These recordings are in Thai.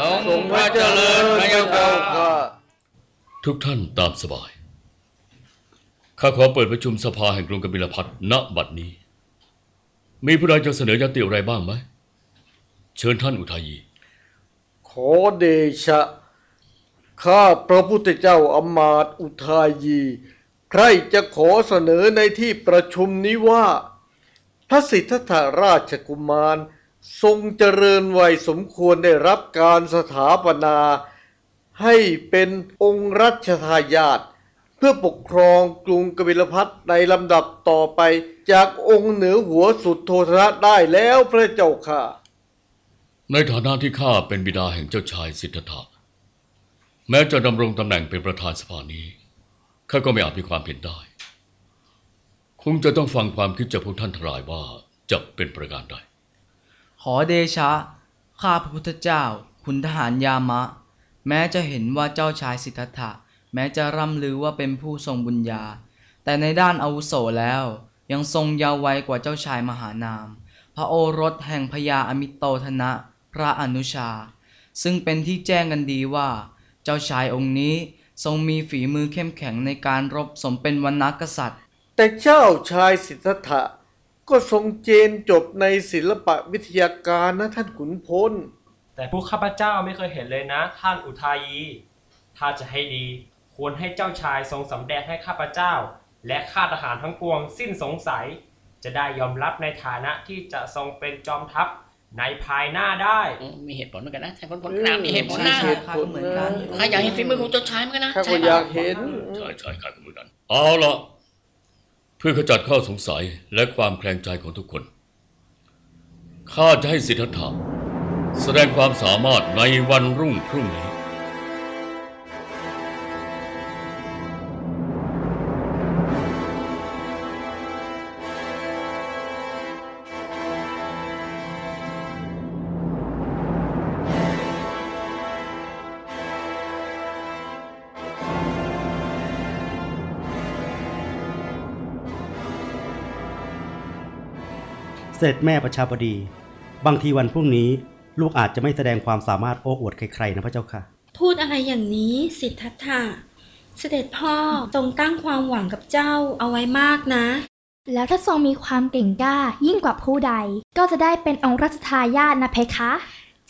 ทรงพระเจริญพระเจ้าค่ะทุกท่านตามสบาย ข้าขอเปิดประชุมสภาแห่งกรุงกบิลพัทณบัดนี้ มีผู้ใดจะเสนอยติอะไรบ้างไหม เชิญท่านอุทัยยีขอเดชะ ข้าพระพุทธเจ้าอำมาตย์อุทายี ใครจะขอเสนอในที่ประชุมนี้ว่า พระสิทธัตถราชกุมาร ทรงเจริญวัยสมควรได้รับการสถาปนา ให้เป็นองค์รัชทายาทเพื่อปกครองกรุงกบิลพัทในลำดับต่อไปจากองค์เหนือหัวสุดโทธนะได้แล้วพระเจ้าค่ะ ในฐานะที่ข้าเป็นบิดาแห่งเจ้าชายสิทธัตถะแม้จะดำรงตำแหน่งเป็นประธานสภานี้ข้าก็ไม่อาจมีความเห็นได้ คงจะต้องฟังความคิดจากพวกท่านทลายว่าจะเป็นประการใด ขอเดชะ ข้าพระพุทธเจ้าขุนทหารยามะ แม้จะเห็นว่าเจ้าชายสิทธัตถะ แม้จะร่ำลือว่าเป็นผู้ทรงบุญญา แต่ในด้านอาวุโสแล้ว ยังทรงยาว์วัยกว่าเจ้าชายมหานาม พระโอรสแห่งพญาอมิตโตธนะ พระอนุชา ซึ่งเป็นที่แจ้งกันดีว่า เจ้าชายองค์นี้ทรงมีฝีมือเข้มแข็งในการรบสมเป็นวรรณกษัตริย์ แต่เจ้าชายสิทธัตถะ ก็ทรงเจนจบในศิลปะวิทยาการนะท่านขุนพล แต่พวกข้าพเจ้าไม่เคยเห็นเลยนะ ท่านอุทายี ถ้าจะให้ดี ควรให้เจ้าชายทรงสำแดงให้ข้าพเจ้า และข้าทหารทั้งปวงสิ้นสงสัย จะได้ยอมรับในฐานะที่จะทรงเป็นจอมทัพในภายหน้าได้ อืมมีเหตุผลเหมือนกันนะท่านพลพลเออกล้ามีเหตุผลนะใช่ ข้าก็เหมือนกัน ข้าอยากเห็นฝีมือของเจ้าชายเหมือนกันนะข้าก็ใช่อยากเห็น ใช่ใช่ข้าก็เหมือนกันเอาละ เพื่อขจัดข้อสงสัยและความแคลงใจของทุกคน ข้าจะให้สิทธัตถะแสดงความสามารถในวันรุ่งพรุ่งนี้ เสด็จแม่ประชาบดี บางทีวันพรุ่งนี้ลูกอาจจะไม่แสดงความสามารถโอ้อวดใครๆนะพระเจ้าค่ะ พูดอะไรอย่างนี้สิทธัตถะเสด็จพ่อทรงตั้งความหวังกับเจ้าเอาไว้มากนะ แล้วถ้าทรงมีความเก่งกล้ายิ่งกว่าผู้ใด ก็จะได้เป็นองค์รัชทายาทนะเพคะ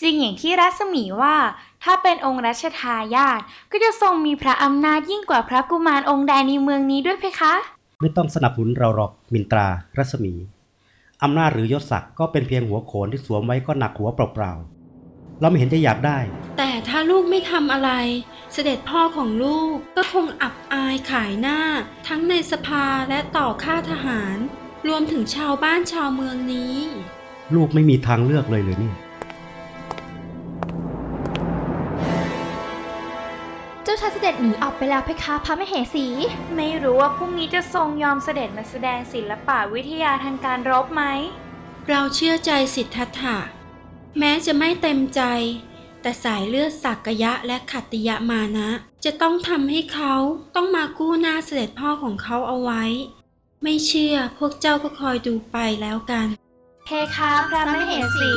จริงอย่างที่รัศมีว่า ถ้าเป็นองค์รัชทายาทก็จะทรงมีพระอำนาจยิ่งกว่าพระกุมารองค์ใดในเมืองนี้ด้วยเพคะ ไม่ต้องสนับสนุนเราหรอกมินตรารัศมี อำนาจหรือยศศักดิ์ก็เป็นเพียงหัวโขนที่สวมไว้ก็หนักหัวเปล่าๆ เราไม่เห็นจะอยากได้ แต่ถ้าลูกไม่ทำอะไร เสด็จพ่อของลูกก็คงอับอายขายหน้า ทั้งในสภาและต่อข้าทหาร รวมถึงชาวบ้านชาวเมืองนี้ ลูกไม่มีทางเลือกเลยเลยเนี่ ไปแล้วเพคะพระมเหสี ไม่รู้ว่าพรุ่งนี้จะทรงยอมเสด็จมาแสดงศิลปะวิทยาทางการรบไหม เราเชื่อใจสิทธัตถะ แม้จะไม่เต็มใจ แต่สายเลือดสักยะและขัตติยะมานะ จะต้องทำให้เขาต้องมากู้หน้าเสด็จพ่อของเขาเอาไว้ ไม่เชื่อพวกเจ้าก็คอยดูไปแล้วกัน เพคะพระมเหสี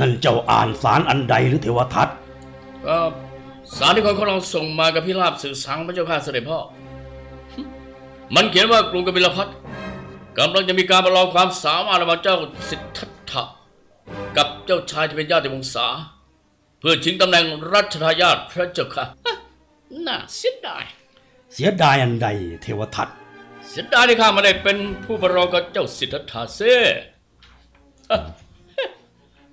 นั่นเจ้าอ่านสารอันใดหรือเทวทัตก็สารที่คนของเราส่งมากับพิราบสื่อสังพระเจ้าข้าเสด็จพ่อ มันเขียนว่ากรุงกบิลพัทกำลังจะมีการประลองความสามารถระหว่างเจ้าสิทธัตถะกับเจ้าชายที่เป็นญาติวงศาเพื่อชิงตำแหน่งรัชทายาทพระเจ้าค่ะ น่าเสียดาย เสียดายอันใดเทวทัตเสียดายที่ข้าไม่ได้เป็นผู้ประลองกับเจ้าสิทธัตถะเซ่ฮะ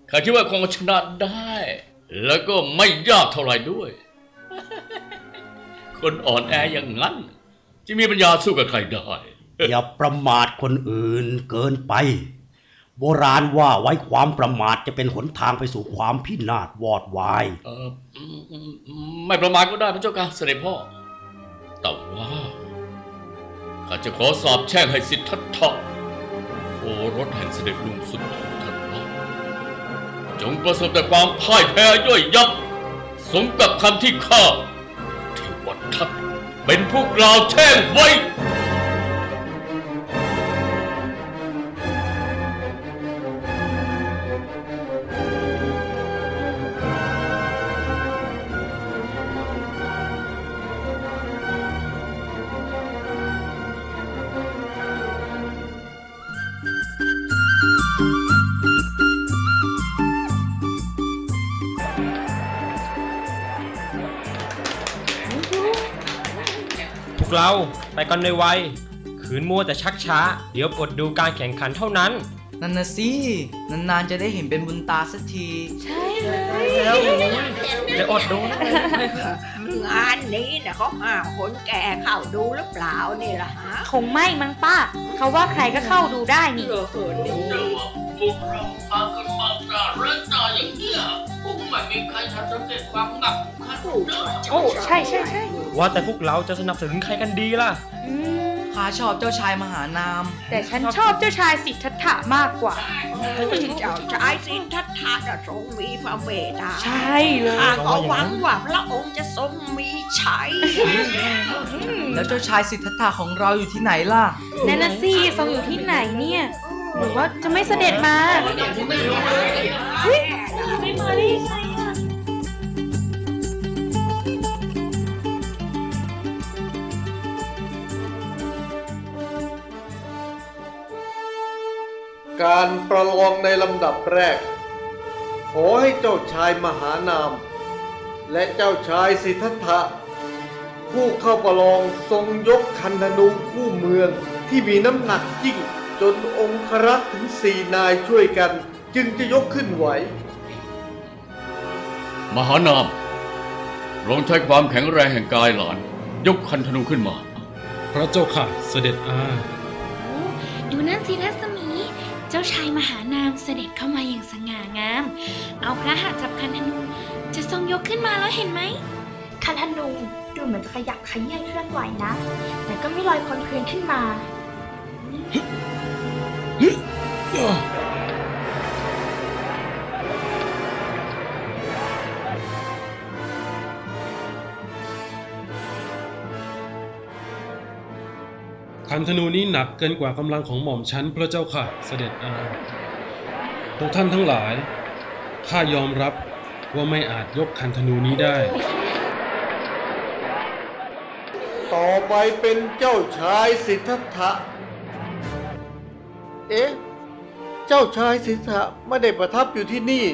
ข้าคิดว่าคงชนะได้ แล้วก็ไม่ยากเท่าไหร่ด้วย คนอ่อนแออย่างนั้น จะมีปัญญาสู้กับใครได้ อย่าประมาทคนอื่นเกินไป โบราณว่าไว้ความประมาทจะเป็นหนทางไปสู่ความพินาศวอดวายเอออืมอืมอืมไม่ประมาทก็ได้พระเจ้าค่ะเสด็จพ่อ แต่ว่าข้าจะขอสอบแช่งให้สิทธัตถะโอรสแห่งเสด็จลุงสุดโทท่านว่า จงประสบแต่ความพ่ายแพ้ย่อยยับ สมกับคำที่ข้าเทวทัตเป็นผู้กล่าวแช่งไว้ เราไปกันในวัยขืนมัวแต่ชักช้า เดี๋ยวอดดูการแข่งขันเท่านั้น นั่นนะสิ นานๆจะได้เห็นเป็นบุญตาสักที ใช่เลยจะอดดูนะงานนี้นะเขาห้ามคนแก่เข้าดูหรือเปล่านี่ล่ะฮะคงไม่มั้งป้า เขาว่าใครก็เข้าดูได้นี่เออเออนี่พวกเราพากันมาตราเรื่องตาอย่างเนี้ยคงไม่มีใครทำสำเร็จความหนักของข้าเนอะโอ้ใช่ใช่ใช่ ว่าแต่พวกเราจะสนับสนุนใครกันดีล่ะ อืมข้าชอบเจ้าชายมหานาม แต่ฉันชอบเจ้าชายสิทธัตถะมากกว่าเจ้าชายสินทัตถะน่ะทรงมีพระเมตตาใช่เลยข้าก็หวังว่าพระองค์จะทรงมีชัย แล้วเจ้าชายสิทธัตถะของเราอยู่ที่ไหนล่ะ นั่นน่ะสิทรงอยู่ที่ไหนเนี่ยหรือว่าจะไม่เสด็จมาเฮ้ยไม่มาได้ยั การประลองในลำดับแรก ขอให้เจ้าชายมหานาม และเจ้าชายสิทธัตถะผู้เข้าประลองทรงยกคันธนูคู่เมืองที่มีน้ำหนักยิ่งจนองครักษ์ถึงสี่นายช่วยกัน จึงจะยกขึ้นไหว มหานามลองใช้ความแข็งแรงแห่งกายหลาน ยกคันธนูขึ้นมา พระเจ้าค่ะเสด็จอา ดูนั่นสิรัศมี เจ้าชายมหานามเสด็จเข้ามาอย่างสง่างาม เอาพระหัตถ์จับคันธนู จะทรงยกขึ้นมาแล้วเห็นไหม คันธนูดูเหมือนจะขยับขยื่นเคลื่อนไหวนะ แต่ก็ไม่ลอยพ้นพื้นขึ้นมา คันธนูนี้หนักเกินกว่ากำลังของหม่อมชั้นพระเจ้าค่ะ เสด็จอาพวกท่านทั้งหลาย ข้ายอมรับว่าไม่อาจยกคันธนูนี้ได้ ต่อไปเป็นเจ้าชายสิทธัตถะ เอ๊ะ เจ้าชายสิทธัตถะไม่ได้ประทับอยู่ที่นี่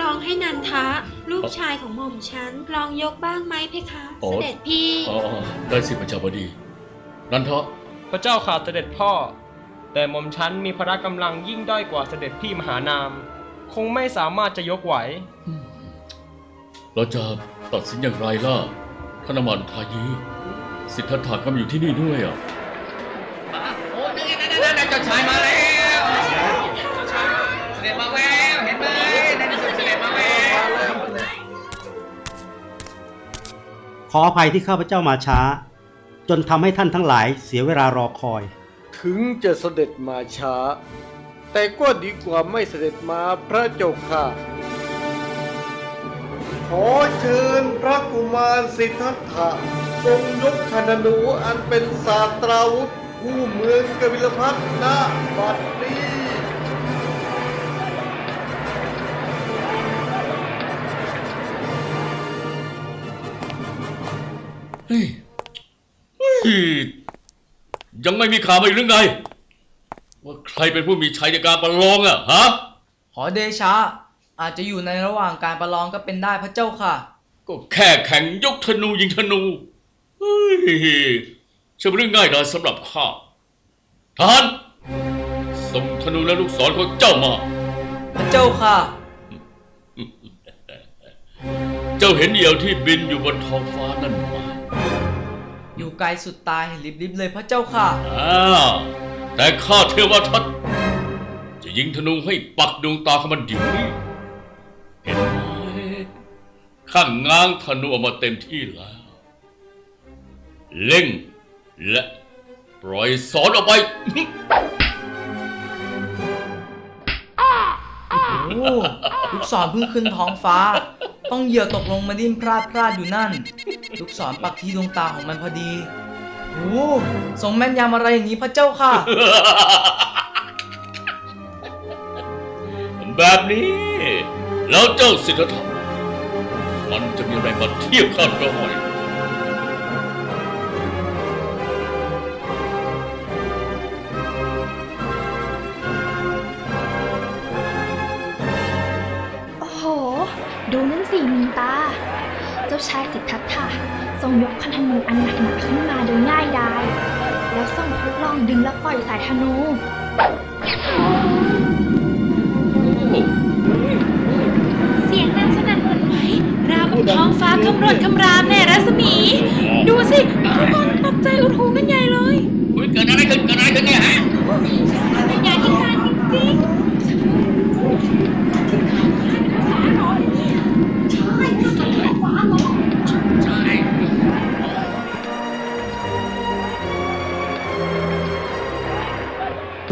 ลองให้นันทะ ลูกชายของหม่อมฉันลองยกบ้างไหมเพคะโอ้เสด็จพี่ อ๋อ ได้สิพระเจ้าบดี นันทะพระเจ้าข่าเสด็จพ่อ แต่หม่อมฉันมีพละกำลังยิ่งด้อยกว่าเสด็จพี่มหานาม คงไม่สามารถจะยกไหว เราจะตัดสินอย่างไรล่ะท่านอมันทายีสิทธัตถะก็มาอยู่ที่นี่ด้วยอะโอ้นั่นนั่นนั่นเจ้าชายมาแล้วเจ้าชายเสด็จมาแล้วเห็นไหมในที่สุดเสด็จมาแล้วขออภัยที่ข้าพเจ้ามาช้า จนทำให้ท่านทั้งหลายเสียเวลารอคอย ถึงจะเสด็จมาช้า แต่ก็ดีกว่าไม่เสด็จมาพระเจ้าค่ะ ขอเชิญพระกุมารสิทธัตถะทรงยกคันธนู อันเป็นศาสตราวุธคู่เมืองกบิลพัทณบัดนี้เฮ้ยเฮ้ ยยังไม่มีข่าวมาอีกหรือไง ว่าใครเป็นผู้มีชัยในการประลองอะฮะ ขอเดชะ อาจจะอยู่ในระหว่างการประลองก็เป็นได้พระเจ้าค่ะ ก็แค่แข่งยกธนูยิงธนูเฮ้ยจะเป็นเรื่องง่ายดายสำหรับข้าทหารส่งธนูและลูกศรของเจ้ามา พระเจ้าค่ะ เจ้าเห็นเหยี่ยวที่บินอยู่บนท้องฟ้านั่นไหม อยู่ไกลสุดตาเห็นลิบๆเลยพระเจ้าค่ะอ่าแต่ข้าเทวทัตจะยิงธนูให้ปักดวงตาของมันเดี๋ยวนี้เห็นไหมข้างง้างธนูออกมาเต็มที่แล้ว เล่งและปล่อยสอนออกไปโลูกศรเพิ่งขึ้นท้องฟ้า ต้องเหยื่อตกลงมาดิ้นพลาดพลาดอยู่นั่น ลูกศรปักที่ดวงตาของมันพอดีโอ้ทรงแม่นยำอะไรอย่างนี้พระเจ้าค่ะ แบบนี้ แล้วเจ้าสิทธัตถะมันจะมีอะไรมาเทียบข้าได้ ชายสิทธัตถะทรงยกคันธนูอันหนักหนาขึ้นมาโดยง่ายดาย แล้วทรงทดลองดึงและปล่อยสายธนูเสียงนั้นสนั่นหวั่นไหวราวกับท้องฟ้าคำรวดคำรามแน่รัศมี ดูสิทุกคนตกใจอุดหูกันใหญ่เลยอุ๊ยเกิดอะไรขึ้นเกิดอะไรขึ้นเนี่ยฮะเป็นยาที่การจริงๆ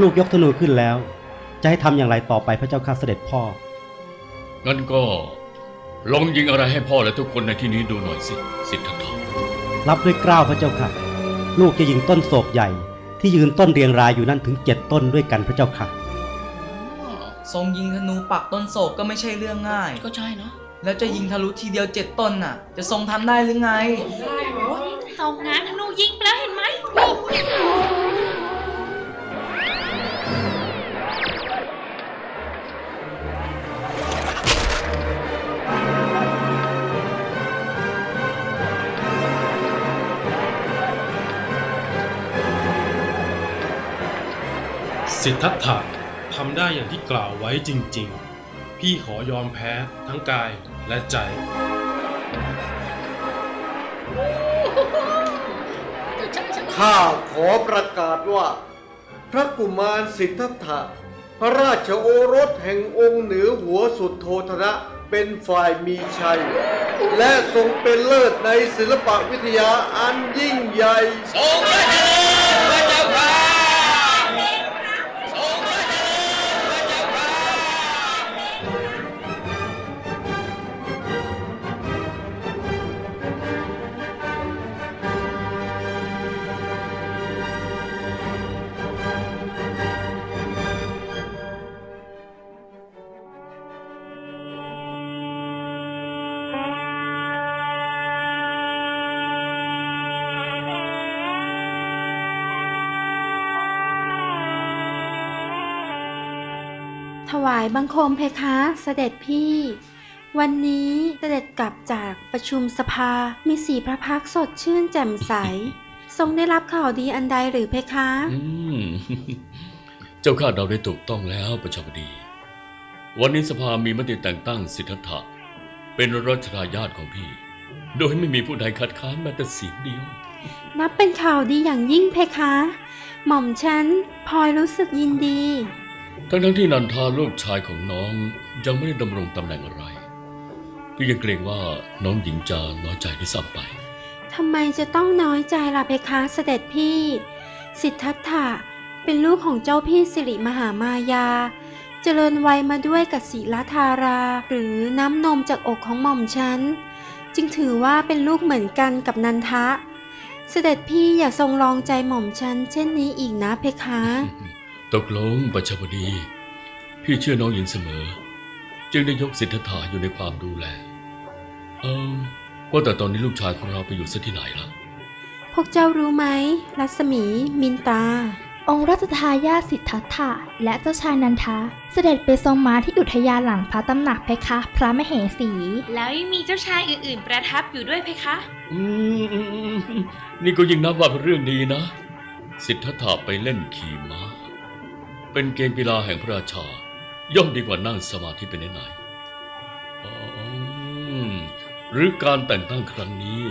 ลูกยกธนูขึ้นแล้ว จะให้ทำอย่างไรต่อไปพระเจ้าข้าเสด็จพ่อ งั้นก็ลองยิงอะไรให้พ่อและทุกคนในที่นี้ดูหน่อยสิ สิทธัตถะรับด้วยเกล้าวพระเจ้าค่ะ ลูกจะยิงต้นโศกใหญ่ ที่ยืนต้นเรียงรายอยู่นั่นถึงเจ็ดต้นด้วยกันพระเจ้าค่ะ ทรงยิงธนูปักต้นโศกก็ไม่ใช่เรื่องง่าย ก็ใช่เนาะแล้วจะยิงทะลุทีเดียวเจ็ดต้นน่ะ จะทรงทำได้หรือไงส่งงานธนูยิงไปแล้วเห็นไหม สิทธัตถะทำได้อย่างที่กล่าวไว้จริงๆ พี่ขอยอมแพ้ทั้งกายและใจ ข้าขอประกาศว่า พระกุมารสิทธัตถะพระราชโอรสแห่งองค์เหนือหัวสุดโทธนะเป็นฝ่ายมีชัย และทรงเป็นเลิศในศิลปวิทยาอันยิ่งใหญ่ทรงพระเจริญ ถวายบังคมเพคะ เสด็จพี่ วันนี้เสด็จกลับจากประชุมสภา มีสีพระพักตร์สดชื่นแจ่มใส ทรงได้รับข่าวดีอันใดหรือเพคะ อืม เจ้าข้าเดาได้ถูกต้องแล้วประชาบดี วันนี้สภามีมติแต่งตั้งสิทธัตถะ เป็นรัชทายาทของพี่ โดยไม่มีผู้ใดคัดค้านแม้แต่เสียงเดียว นับเป็นข่าวดีอย่างยิ่งเพคะ หม่อมฉันพลอยรู้สึกยินดี ทั้งทั้งๆที่นันทาลูกชายของน้องยังไม่ได้ดำรงตำแหน่งอะไรพี่ยังเกรงว่าน้องหญิงจะน้อยใจด้วยซ้ำไปทำไมจะต้องน้อยใจล่ะเพคะเสด็จพี่ สิทธัตถะเป็นลูกของเจ้าพี่สิริมหามายา เจริญวัยมาด้วยกับศิลธารา หรือน้ำนมจากอกของหม่อมฉัน จึงถือว่าเป็นลูกเหมือนกันกับนันทะ เสด็จพี่อย่าทรงลองใจหม่อมฉันเช่นนี้อีกนะเพคะ ตกลงประชาบดี พี่เชื่อน้องหญิงเสมอ จึงได้ยกสิทธัตถะอยู่ในความดูแล เออว่าแต่ตอนนี้ลูกชายของเราไปอยู่ซะที่ไหนล่ะ พวกเจ้ารู้ไหม รัศมี มินตา องค์รัชทายาทสิทธัตถะและเจ้าชายนันทาเสด็จไปทรงม้าที่อุทยานหลังพระตำหนักเพคะ พระมเหสี แล้วยังมีเจ้าชายอื่นๆ ประทับอยู่ด้วยเพคะ อืมอืมอืมอืมนี่ก็ยิ่งนับว่าเป็นเรื่องดีนะ สิทธัตถะไปเล่นขี่ม้า เป็นเกมกีฬาแห่งพระราชา ย่อมดีกว่านั่งสมาธิเป็นไหนๆหรือการแต่งตั้งครั้งนี้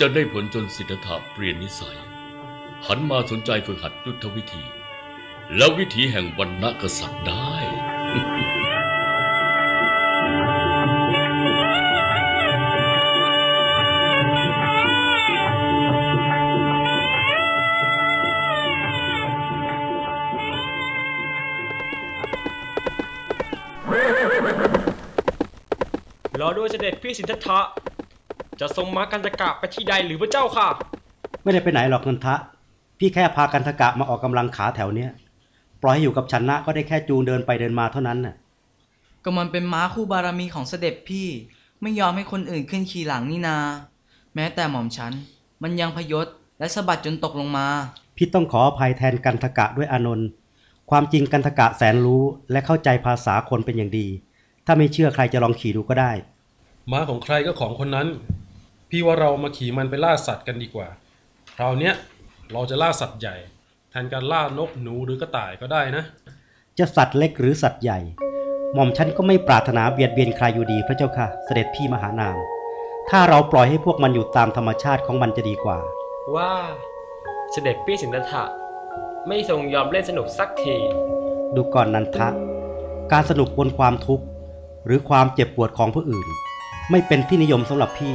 จะได้ผลจนสิทธัตถะเปลี่ยนนิสัย หันมาสนใจฝึกหัดยุทธวิธี และวิธีแห่งวันณกษัตริย์ได้ ด้วยเสด็จพี่สิทธัตถะจะทรงม้ากันตะกะไปที่ใดหรือพระเจ้าค่ะ ไม่ได้ไปไหนหรอกนันทะ พี่แค่พากันทกะมาออกกำลังขาแถวเนี้ยปล่อยให้อยู่กับฉันนะก็ได้แค่จูงเดินไปเดินมาเท่านั้นน่ะก็มันเป็นม้าคู่บารมีของเสด็จพี่ ไม่ยอมให้คนอื่นขึ้นขี่หลังนี่นา แม้แต่หม่อมฉัน มันยังพยศและสะบัดจนตกลงมา พี่ต้องขออภัยแทนกันทกะด้วยอานนท์ความจริงกันทกะแสนรู้และเข้าใจภาษาคนเป็นอย่างดี ถ้าไม่เชื่อใครจะลองขี่ดูก็ได้ ม้าของใครก็ของคนนั้น พี่ว่าเรามาขี่มันไปล่าสัตว์กันดีกว่า คราวเนี้ยเราจะล่าสัตว์ใหญ่ แทนการล่านกหนูหรือกระต่ายก็ได้นะ จะสัตว์เล็กหรือสัตว์ใหญ่ หม่อมฉันก็ไม่ปรารถนาเบียดเบียนใครอยู่ดีพระเจ้าค่ะ เสด็จพี่มหานาม ถ้าเราปล่อยให้พวกมันอยู่ตามธรรมชาติของมันจะดีกว่า ว่าเสด็จพี่สิทธัตถะไม่ทรงยอมเล่นสนุกสักที ดูก่อนนันทะ การสนุกบนความทุกข์ หรือความเจ็บปวดของผู้อื่น ไม่เป็นที่นิยมสำหรับพี่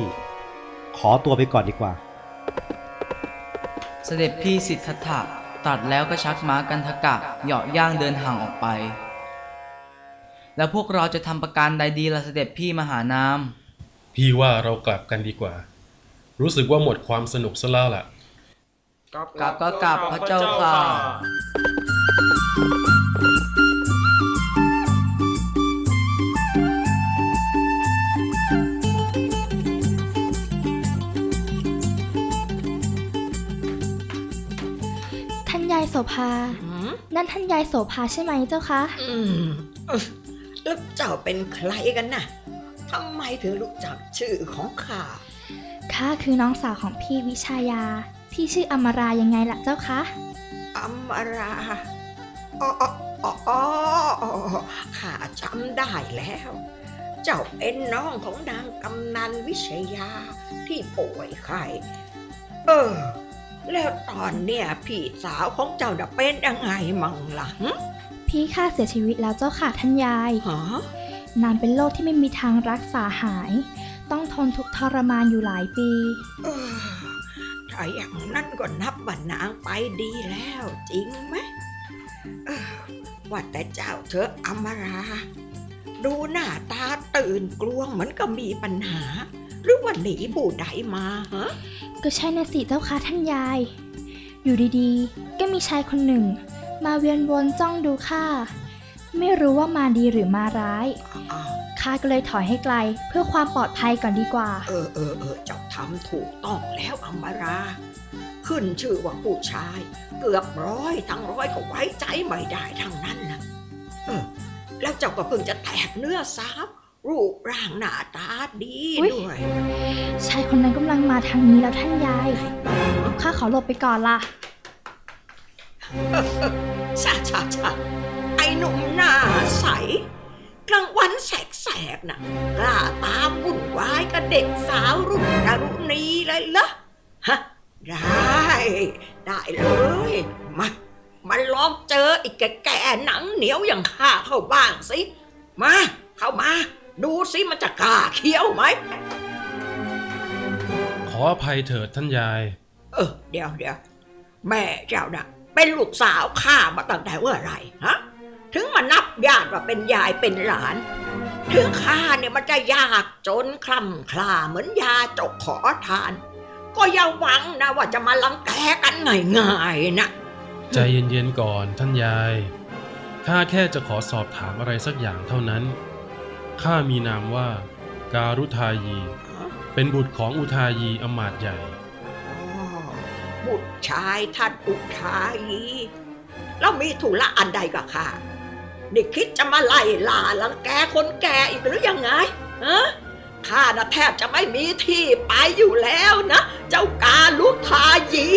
ขอตัวไปก่อนดีกว่า เสด็จพี่สิทธัตถะตรัดแล้วก็ชักม้ากันทกะเหยาะย่างเดินห่างออกไป แล้วพวกเราจะทำประการใดดีล่ะเสด็จพี่มหานามพี่ว่าเรากลับกันดีกว่า รู้สึกว่าหมดความสนุกซะแล้วล่ะ กลับก็กลับพระเจ้าค่ะานยายโสภา นั่นท่านยายโสภาใช่ไหมเจ้าคะ อืมเอ้อแล้วเจ้าเป็นใครกันน่ะทำไมถึงรู้จักชื่อของข้า ข้าคือน้องสาวของพี่วิชายา ที่ชื่ออมรายังไงล่ะเจ้าคะ อมราอ๋ออ๋ออ๋ออ๋อข้าจำได้แล้ว เจ้าเป็นน้องของนางกำนันวิชยาที่ป่วยไข้ เออ แล้วตอนเนี้ยพี่สาวของเจ้าน่ะเป็นยังไงมั่งหลังพี่ข้าเสียชีวิตแล้วเจ้าค่ะท่านยายฮะนานเป็นโรคที่ไม่มีทางรักษาหาย ต้องทนทุกข์ทรมานอยู่หลายปีเออถ้าอย่างนั้นก็นับว่านางไปดีแล้ว จริงไหมเออว่าแต่เจ้าเธออมรา ดูหน้าตาตื่นกลวงเหมือนกับมีปัญหา หรือว่าหนีบูใดมาฮะก็ใช่นะสิเจ้าค่ะท่านยาย อยู่ดีๆ ก็มีชายคนหนึ่ง มาเวียนวนจ้องดูข้าไม่รู้ว่ามาดีหรือมาร้ายอ้าวข้าก็เลยถอยให้ไกลเพื่อความปลอดภัยก่อนดีกว่า เออเออเออเจ้าทำถูกต้องแล้วอมรา ขึ้นชื่อว่าผู้ชาย เกือบร้อยทั้งร้อยก็ไว้ใจไม่ได้ทั้งนั้นนะเออแล้วเจ้าก็เพิ่งจะแตกเนื้อสาว รูปร่างหน้าตาดีอุ๊ยด้วยชายคนนั้นกำลังมาทางนี้แล้วท่านยาย ข้าขอหลบไปก่อนล่ะชาชาชาไอ้หนุ่มหน้าใสกลางวันแสกๆน่ะกล้าตามวุ่นวายกับเด็กสาวรุ่นดารุณีเลยเหรอฮะ ได้ ได้เลยมามันลองเจออีกแก่ๆหนังเหนียวอย่างข้าเข้าบ้างสิ มา เข้ามา ดูสิมันจะกล้าเคี้ยวไหม ขออภัยเถิดท่านยาย เออเดี๋ยวเดี๋ยวแม่เจ้าน่ะ เป็นลูกสาวข้ามาตั้งแต่เมื่อไหรฮะถึงมานับญาติว่าเป็นยายเป็นหลาน ถึงข้าเนี่ยมันจะยากจนคล่ำคลาเหมือนยาจกขอทาน ก็อย่าหวังนะว่าจะมาลังแกกันง่ายๆนะใจเย็นๆก่อนท่านยายข้าแค่จะขอสอบถามอะไรสักอย่างเท่านั้น ข้ามีนามว่า การุทายี เป็นบุตรของอุทายีอมาตย์ใหญ่ บุตรชายท่านอุทายี แล้วมีธุระอันใดกับข้านี่คิดจะมาไล่ล่าลังแกคนแก่อีกหรือยังไงฮะข้าน่ะแทบจะไม่มีที่ไปอยู่แล้วนะ เจ้าการุทายี